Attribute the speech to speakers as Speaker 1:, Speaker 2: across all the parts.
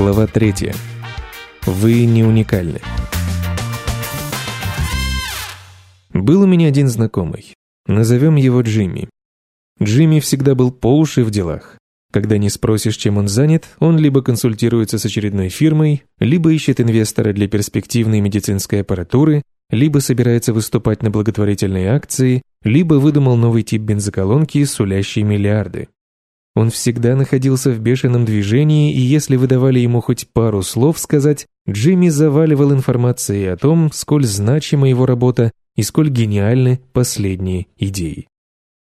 Speaker 1: Глава 3. Вы не уникальны. Был у меня один знакомый. Назовем его Джимми. Джимми всегда был по уши в делах. Когда не спросишь, чем он занят, он либо консультируется с очередной фирмой, либо ищет инвестора для перспективной медицинской аппаратуры, либо собирается выступать на благотворительной акции, либо выдумал новый тип бензоколонки, сулящий миллиарды. Он всегда находился в бешеном движении, и если вы давали ему хоть пару слов сказать, Джимми заваливал информацией о том, сколь значима его работа и сколь гениальны последние идеи.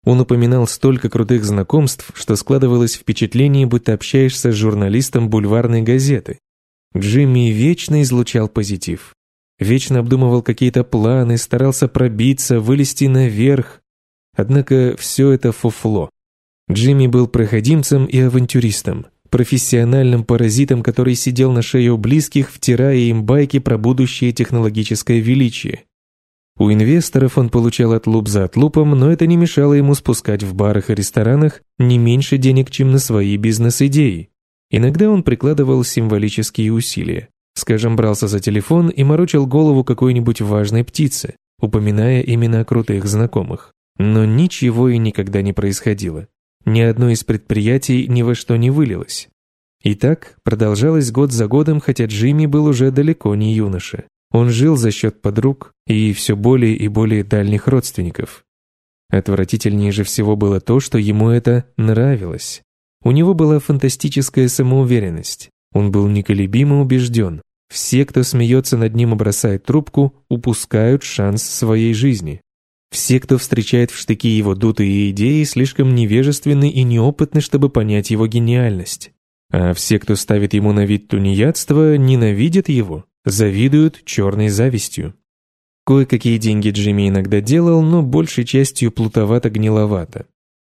Speaker 1: Он упоминал столько крутых знакомств, что складывалось впечатление, будто общаешься с журналистом бульварной газеты. Джимми вечно излучал позитив. Вечно обдумывал какие-то планы, старался пробиться, вылезти наверх. Однако все это фуфло. Джимми был проходимцем и авантюристом, профессиональным паразитом, который сидел на шее у близких, втирая им байки про будущее технологическое величие. У инвесторов он получал отлуп за отлупом, но это не мешало ему спускать в барах и ресторанах не меньше денег, чем на свои бизнес-идеи. Иногда он прикладывал символические усилия. Скажем, брался за телефон и морочил голову какой-нибудь важной птице, упоминая имена крутых знакомых. Но ничего и никогда не происходило. Ни одно из предприятий ни во что не вылилось. И так продолжалось год за годом, хотя Джимми был уже далеко не юноша. Он жил за счет подруг и все более и более дальних родственников. Отвратительнее же всего было то, что ему это нравилось. У него была фантастическая самоуверенность. Он был неколебимо убежден. Все, кто смеется над ним и бросает трубку, упускают шанс своей жизни. Все, кто встречает в штыки его дутые идеи, слишком невежественны и неопытны, чтобы понять его гениальность. А все, кто ставит ему на вид тунеядство, ненавидят его, завидуют черной завистью. Кое-какие деньги Джимми иногда делал, но большей частью плутовато-гниловато.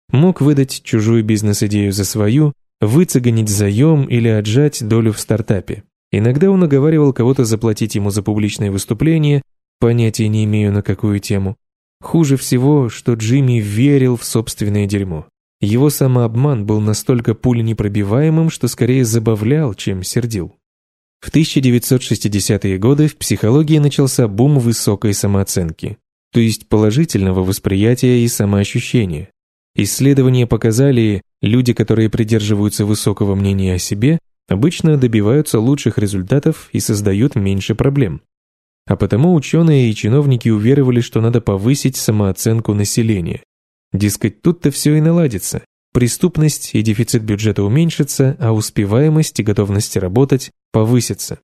Speaker 1: Мог выдать чужую бизнес-идею за свою, выцеганить заем или отжать долю в стартапе. Иногда он уговаривал кого-то заплатить ему за публичное выступление, понятия не имею на какую тему, Хуже всего, что Джимми верил в собственное дерьмо. Его самообман был настолько пуленепробиваемым, что скорее забавлял, чем сердил. В 1960-е годы в психологии начался бум высокой самооценки, то есть положительного восприятия и самоощущения. Исследования показали, люди, которые придерживаются высокого мнения о себе, обычно добиваются лучших результатов и создают меньше проблем. А потому ученые и чиновники уверовали, что надо повысить самооценку населения. Дескать, тут-то все и наладится. Преступность и дефицит бюджета уменьшится, а успеваемость и готовность работать повысится.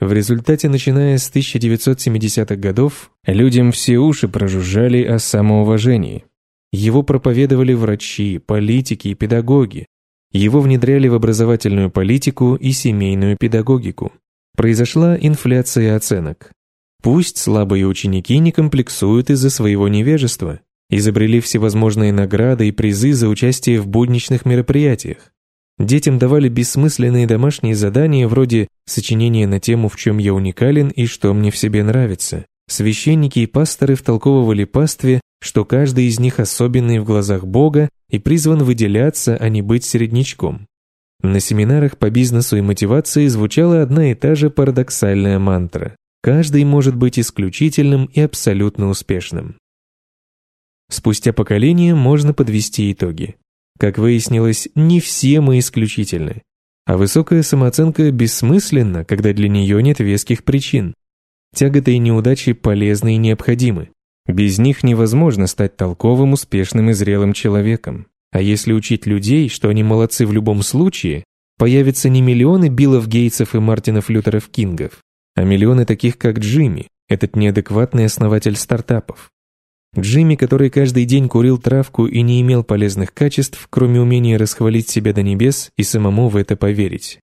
Speaker 1: В результате, начиная с 1970-х годов, людям все уши прожужжали о самоуважении. Его проповедовали врачи, политики и педагоги. Его внедряли в образовательную политику и семейную педагогику. Произошла инфляция оценок. Пусть слабые ученики не комплексуют из-за своего невежества, изобрели всевозможные награды и призы за участие в будничных мероприятиях. Детям давали бессмысленные домашние задания вроде сочинения на тему «В чем я уникален и что мне в себе нравится». Священники и пасторы втолковывали пастве, что каждый из них особенный в глазах Бога и призван выделяться, а не быть середнячком. На семинарах по бизнесу и мотивации звучала одна и та же парадоксальная мантра. Каждый может быть исключительным и абсолютно успешным. Спустя поколение можно подвести итоги. Как выяснилось, не все мы исключительны. А высокая самооценка бессмысленна, когда для нее нет веских причин. Тяготы и неудачи полезны и необходимы. Без них невозможно стать толковым, успешным и зрелым человеком. А если учить людей, что они молодцы в любом случае, появятся не миллионы Биллов Гейтсов и Мартинов Лютеров Кингов, а миллионы таких, как Джимми, этот неадекватный основатель стартапов. Джимми, который каждый день курил травку и не имел полезных качеств, кроме умения расхвалить себя до небес и самому в это поверить.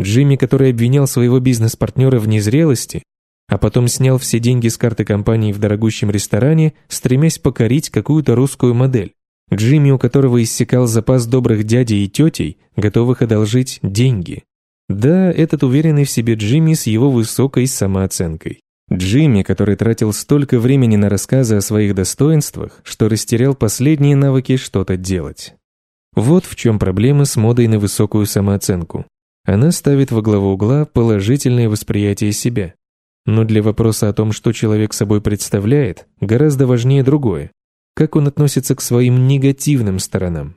Speaker 1: Джимми, который обвинял своего бизнес-партнера в незрелости, а потом снял все деньги с карты компании в дорогущем ресторане, стремясь покорить какую-то русскую модель. Джимми, у которого иссякал запас добрых дядей и тетей, готовых одолжить деньги. Да, этот уверенный в себе Джимми с его высокой самооценкой. Джимми, который тратил столько времени на рассказы о своих достоинствах, что растерял последние навыки что-то делать. Вот в чем проблема с модой на высокую самооценку. Она ставит во главу угла положительное восприятие себя. Но для вопроса о том, что человек собой представляет, гораздо важнее другое. Как он относится к своим негативным сторонам.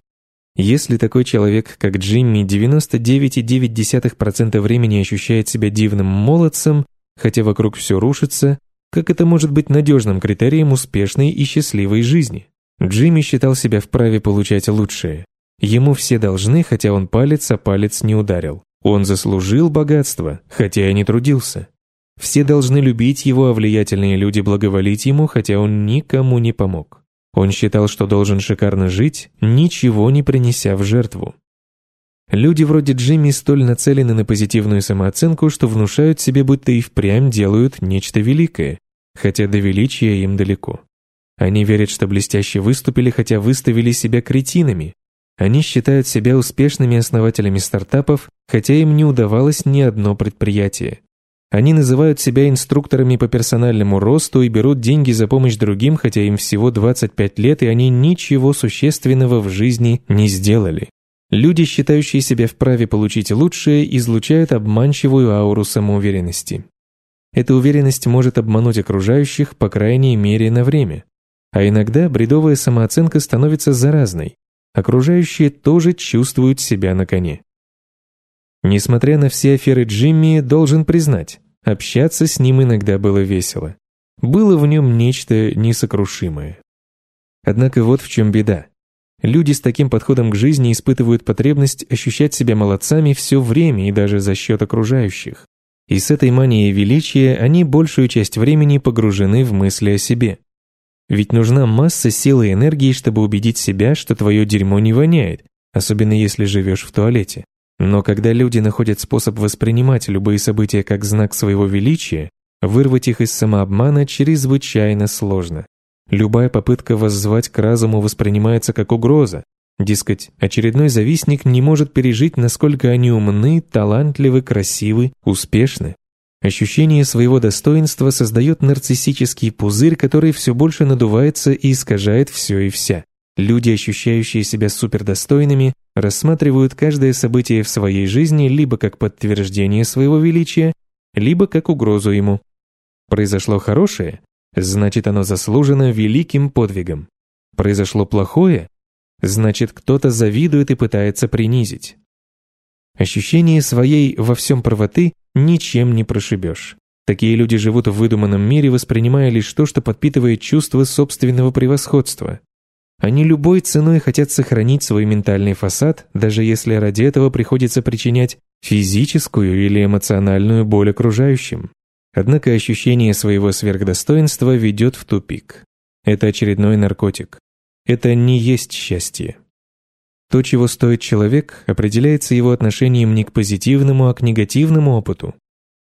Speaker 1: Если такой человек, как Джимми, 99,9% времени ощущает себя дивным молодцем, хотя вокруг все рушится, как это может быть надежным критерием успешной и счастливой жизни? Джимми считал себя вправе получать лучшее. Ему все должны, хотя он палец о палец не ударил. Он заслужил богатство, хотя и не трудился. Все должны любить его, а влиятельные люди благоволить ему, хотя он никому не помог. Он считал, что должен шикарно жить, ничего не принеся в жертву. Люди вроде Джимми столь нацелены на позитивную самооценку, что внушают себе, будто и впрямь делают нечто великое, хотя до величия им далеко. Они верят, что блестяще выступили, хотя выставили себя кретинами. Они считают себя успешными основателями стартапов, хотя им не удавалось ни одно предприятие. Они называют себя инструкторами по персональному росту и берут деньги за помощь другим, хотя им всего 25 лет, и они ничего существенного в жизни не сделали. Люди, считающие себя вправе получить лучшее, излучают обманчивую ауру самоуверенности. Эта уверенность может обмануть окружающих, по крайней мере, на время. А иногда бредовая самооценка становится заразной. Окружающие тоже чувствуют себя на коне. Несмотря на все аферы Джимми, должен признать, общаться с ним иногда было весело. Было в нем нечто несокрушимое. Однако вот в чем беда. Люди с таким подходом к жизни испытывают потребность ощущать себя молодцами все время и даже за счет окружающих. И с этой манией величия они большую часть времени погружены в мысли о себе. Ведь нужна масса силы и энергии, чтобы убедить себя, что твое дерьмо не воняет, особенно если живешь в туалете. Но когда люди находят способ воспринимать любые события как знак своего величия, вырвать их из самообмана чрезвычайно сложно. Любая попытка воззвать к разуму воспринимается как угроза. Дескать, очередной завистник не может пережить, насколько они умны, талантливы, красивы, успешны. Ощущение своего достоинства создает нарциссический пузырь, который все больше надувается и искажает все и вся. Люди, ощущающие себя супердостойными, рассматривают каждое событие в своей жизни либо как подтверждение своего величия, либо как угрозу ему. Произошло хорошее, значит оно заслужено великим подвигом. Произошло плохое, значит кто-то завидует и пытается принизить. Ощущение своей во всем правоты ничем не прошибешь. Такие люди живут в выдуманном мире, воспринимая лишь то, что подпитывает чувство собственного превосходства. Они любой ценой хотят сохранить свой ментальный фасад, даже если ради этого приходится причинять физическую или эмоциональную боль окружающим. Однако ощущение своего сверхдостоинства ведет в тупик. Это очередной наркотик. Это не есть счастье. То, чего стоит человек, определяется его отношением не к позитивному, а к негативному опыту.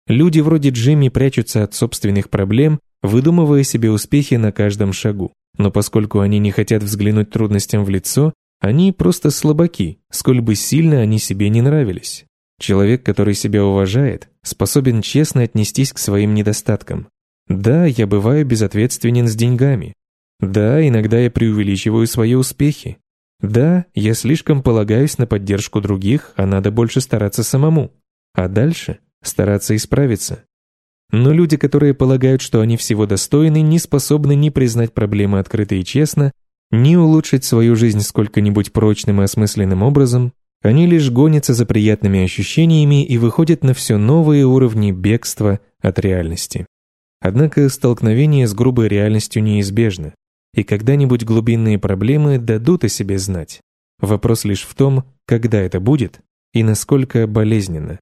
Speaker 1: Люди вроде Джимми прячутся от собственных проблем, выдумывая себе успехи на каждом шагу. Но поскольку они не хотят взглянуть трудностям в лицо, они просто слабаки, сколь бы сильно они себе не нравились. Человек, который себя уважает, способен честно отнестись к своим недостаткам. Да, я бываю безответственен с деньгами. Да, иногда я преувеличиваю свои успехи. Да, я слишком полагаюсь на поддержку других, а надо больше стараться самому. А дальше стараться исправиться. Но люди, которые полагают, что они всего достойны, не способны ни признать проблемы открыто и честно, ни улучшить свою жизнь сколько-нибудь прочным и осмысленным образом, они лишь гонятся за приятными ощущениями и выходят на все новые уровни бегства от реальности. Однако столкновение с грубой реальностью неизбежно, и когда-нибудь глубинные проблемы дадут о себе знать. Вопрос лишь в том, когда это будет и насколько болезненно.